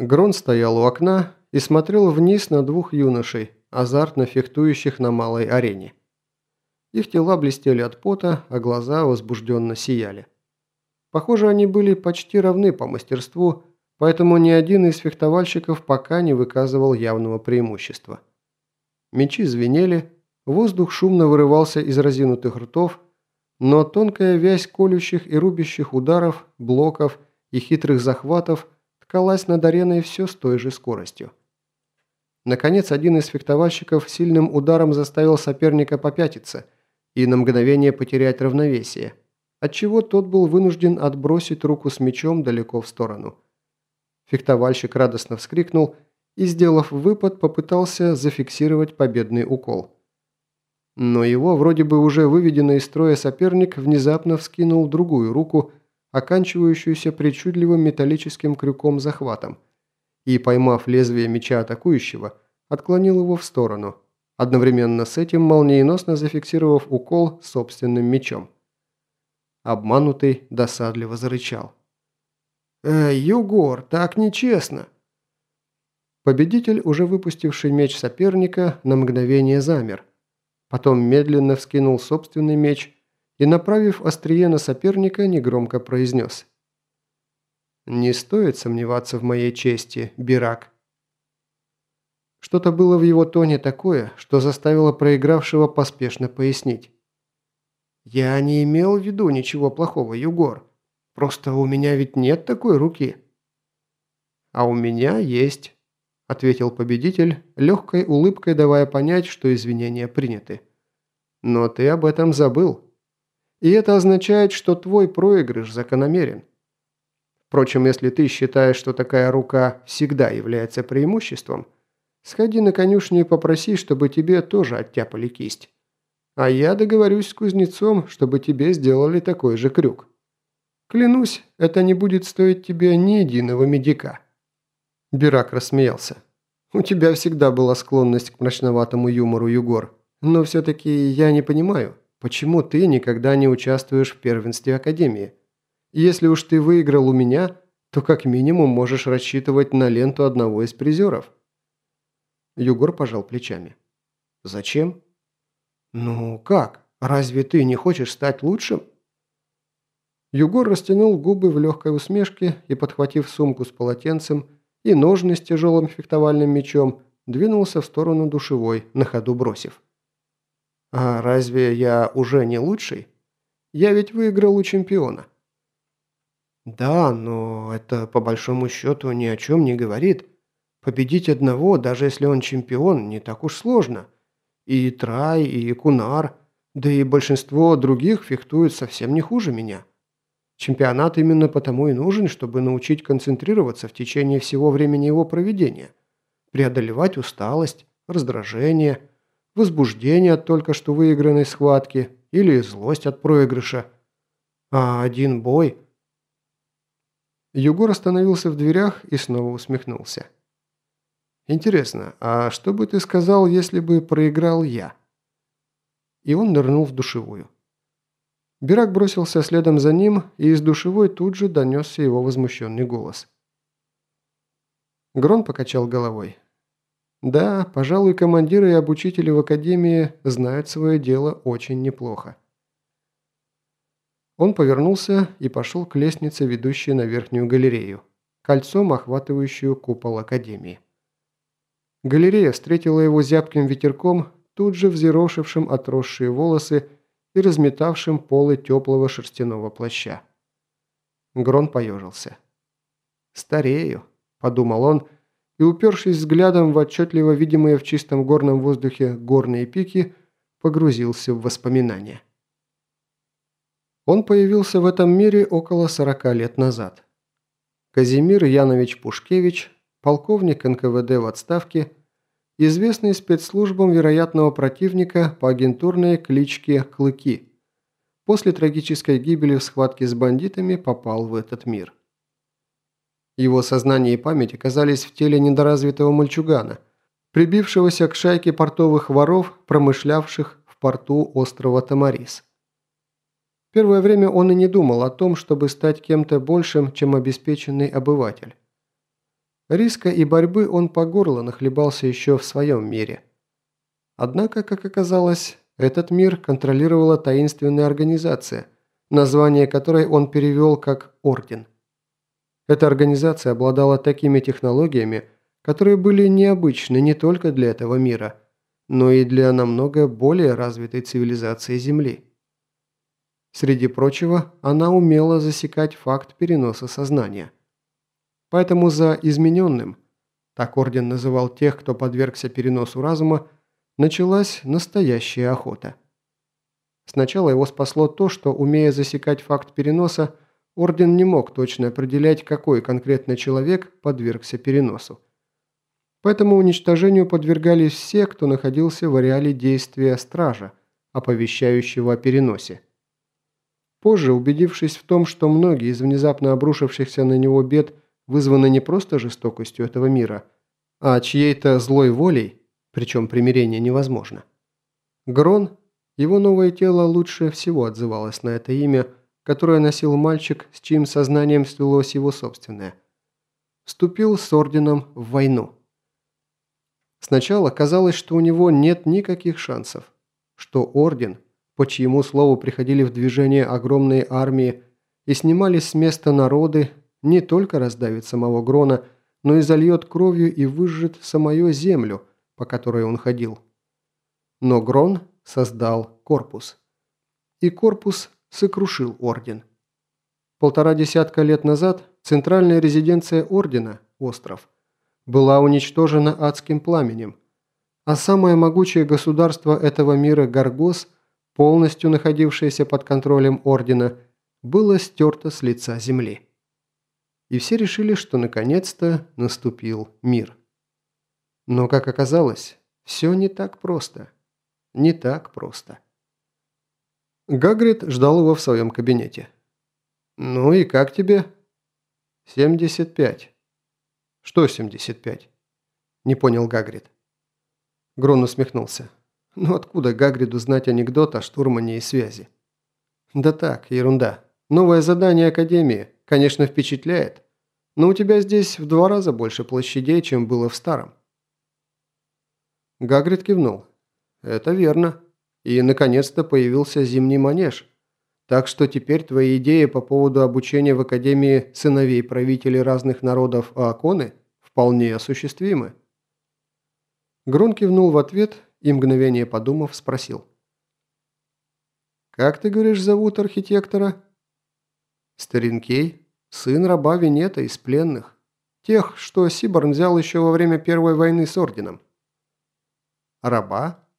Грон стоял у окна и смотрел вниз на двух юношей, азартно фехтующих на малой арене. Их тела блестели от пота, а глаза возбужденно сияли. Похоже, они были почти равны по мастерству, поэтому ни один из фехтовальщиков пока не выказывал явного преимущества. Мечи звенели, воздух шумно вырывался из разинутых ртов, но тонкая вязь колющих и рубящих ударов, блоков и хитрых захватов ткалась над ареной все с той же скоростью. Наконец, один из фехтовальщиков сильным ударом заставил соперника попятиться и на мгновение потерять равновесие, отчего тот был вынужден отбросить руку с мечом далеко в сторону. Фехтовальщик радостно вскрикнул и, сделав выпад, попытался зафиксировать победный укол. Но его, вроде бы уже выведенный из строя соперник, внезапно вскинул другую руку, оканчивающуюся причудливым металлическим крюком-захватом, и, поймав лезвие меча атакующего, отклонил его в сторону, одновременно с этим молниеносно зафиксировав укол собственным мечом. Обманутый досадливо зарычал. «Эй, Югор, так нечестно!» Победитель, уже выпустивший меч соперника, на мгновение замер. Потом медленно вскинул собственный меч и, направив острие на соперника, негромко произнес. «Не стоит сомневаться в моей чести, Бирак». Что-то было в его тоне такое, что заставило проигравшего поспешно пояснить. «Я не имел в виду ничего плохого, Югор. Просто у меня ведь нет такой руки». «А у меня есть», – ответил победитель, легкой улыбкой давая понять, что извинения приняты. «Но ты об этом забыл. И это означает, что твой проигрыш закономерен. Впрочем, если ты считаешь, что такая рука всегда является преимуществом, сходи на конюшню и попроси, чтобы тебе тоже оттяпали кисть. А я договорюсь с кузнецом, чтобы тебе сделали такой же крюк. Клянусь, это не будет стоить тебе ни единого медика». Бирак рассмеялся. «У тебя всегда была склонность к мрачноватому юмору, Югор. Но все-таки я не понимаю, почему ты никогда не участвуешь в первенстве Академии? Если уж ты выиграл у меня, то как минимум можешь рассчитывать на ленту одного из призеров». Югор пожал плечами. «Зачем?» «Ну как? Разве ты не хочешь стать лучшим?» Югор растянул губы в легкой усмешке и, подхватив сумку с полотенцем и ножны с тяжелым фехтовальным мечом, двинулся в сторону душевой, на ходу бросив. «А разве я уже не лучший? Я ведь выиграл у чемпиона». «Да, но это по большому счету ни о чем не говорит. Победить одного, даже если он чемпион, не так уж сложно. И Трай, и Кунар, да и большинство других фехтуют совсем не хуже меня». Чемпионат именно потому и нужен, чтобы научить концентрироваться в течение всего времени его проведения, преодолевать усталость, раздражение, возбуждение от только что выигранной схватки или злость от проигрыша. А один бой... Югор остановился в дверях и снова усмехнулся. «Интересно, а что бы ты сказал, если бы проиграл я?» И он нырнул в душевую. Бирак бросился следом за ним, и из душевой тут же донесся его возмущенный голос. Грон покачал головой. Да, пожалуй, командиры и обучители в академии знают свое дело очень неплохо. Он повернулся и пошел к лестнице, ведущей на верхнюю галерею, кольцом охватывающую купол академии. Галерея встретила его зябким ветерком, тут же взъерошившим отросшие волосы и разметавшим полы теплого шерстяного плаща. Грон поежился. «Старею», – подумал он, и, упершись взглядом в отчетливо видимые в чистом горном воздухе горные пики, погрузился в воспоминания. Он появился в этом мире около 40 лет назад. Казимир Янович Пушкевич, полковник НКВД в отставке – известный спецслужбам вероятного противника по агентурной кличке Клыки. После трагической гибели в схватке с бандитами попал в этот мир. Его сознание и память оказались в теле недоразвитого мальчугана, прибившегося к шайке портовых воров, промышлявших в порту острова Тамарис. Первое время он и не думал о том, чтобы стать кем-то большим, чем обеспеченный обыватель. Риска и борьбы он по горло нахлебался еще в своем мире. Однако, как оказалось, этот мир контролировала таинственная организация, название которой он перевел как «Орден». Эта организация обладала такими технологиями, которые были необычны не только для этого мира, но и для намного более развитой цивилизации Земли. Среди прочего, она умела засекать факт переноса сознания. Поэтому за измененным, так Орден называл тех, кто подвергся переносу разума, началась настоящая охота. Сначала его спасло то, что, умея засекать факт переноса, Орден не мог точно определять, какой конкретно человек подвергся переносу. Поэтому уничтожению подвергались все, кто находился в ареале действия стража, оповещающего о переносе. Позже, убедившись в том, что многие из внезапно обрушившихся на него бед вызваны не просто жестокостью этого мира, а чьей-то злой волей, причем примирение невозможно, Грон, его новое тело лучше всего отзывалось на это имя, которое носил мальчик, с чьим сознанием слилось его собственное. Вступил с орденом в войну. Сначала казалось, что у него нет никаких шансов, что орден – по чьему слову приходили в движение огромные армии и снимали с места народы, не только раздавит самого Грона, но и зальет кровью и выжжет самую землю, по которой он ходил. Но Грон создал корпус. И корпус сокрушил орден. Полтора десятка лет назад центральная резиденция ордена, остров, была уничтожена адским пламенем, а самое могучее государство этого мира Гаргос – полностью находившееся под контролем Ордена, было стерто с лица земли. И все решили, что наконец-то наступил мир. Но, как оказалось, все не так просто. Не так просто. Гагрид ждал его в своем кабинете. «Ну и как тебе?» «Семьдесят пять». «Что семьдесят пять?» Не понял Гагрид. Грон усмехнулся. Ну откуда Гагриду знать анекдот о штурмане и связи? Да так, ерунда. Новое задание Академии, конечно, впечатляет, но у тебя здесь в два раза больше площадей, чем было в старом. Гагрид кивнул. Это верно. И, наконец-то, появился зимний манеж. Так что теперь твои идеи по поводу обучения в Академии сыновей правителей разных народов Ааконы вполне осуществимы. Грун кивнул в ответ и, мгновение подумав, спросил. «Как ты, говоришь, зовут архитектора?» «Старинкей, сын раба Венета из пленных. Тех, что Сиборн взял еще во время Первой войны с Орденом». «Раба?»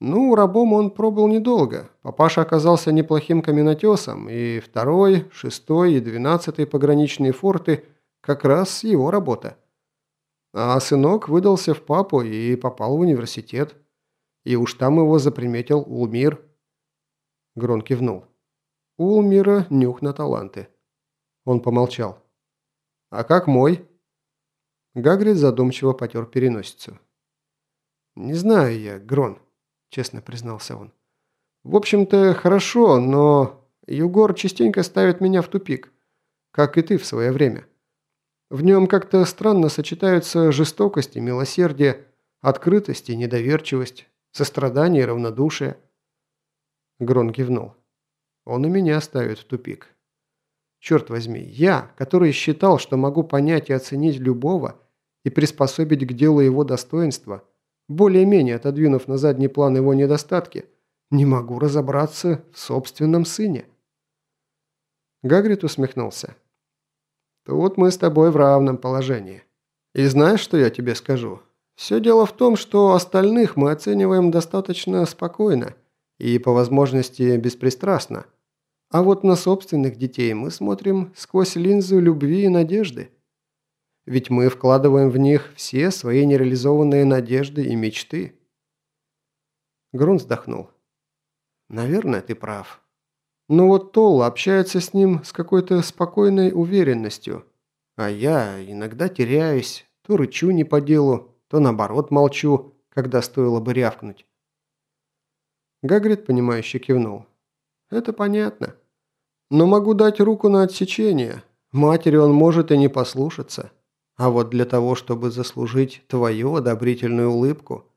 «Ну, рабом он пробыл недолго. Папаша оказался неплохим каменотесом, и второй, шестой и двенадцатый пограничные форты – как раз его работа. А сынок выдался в папу и попал в университет. И уж там его заприметил Улмир. Грон кивнул. Улмира нюх на таланты. Он помолчал. «А как мой?» Гагрид задумчиво потер переносицу. «Не знаю я, Грон», – честно признался он. «В общем-то, хорошо, но Югор частенько ставит меня в тупик, как и ты в свое время. В нем как-то странно сочетаются жестокость и милосердие, открытость и недоверчивость, сострадание и равнодушие. Грон кивнул. Он и меня ставит в тупик. Черт возьми, я, который считал, что могу понять и оценить любого и приспособить к делу его достоинства, более-менее отодвинув на задний план его недостатки, не могу разобраться в собственном сыне. Гагрит усмехнулся вот мы с тобой в равном положении. И знаешь, что я тебе скажу? Все дело в том, что остальных мы оцениваем достаточно спокойно и, по возможности, беспристрастно. А вот на собственных детей мы смотрим сквозь линзу любви и надежды. Ведь мы вкладываем в них все свои нереализованные надежды и мечты. Грун вздохнул. «Наверное, ты прав. Но вот Толла общается с ним с какой-то спокойной уверенностью. А я иногда теряюсь, то рычу не по делу, то наоборот молчу, когда стоило бы рявкнуть. Гагрид, понимающе кивнул. «Это понятно. Но могу дать руку на отсечение. Матери он может и не послушаться. А вот для того, чтобы заслужить твою одобрительную улыбку,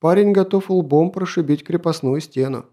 парень готов лбом прошибить крепостную стену.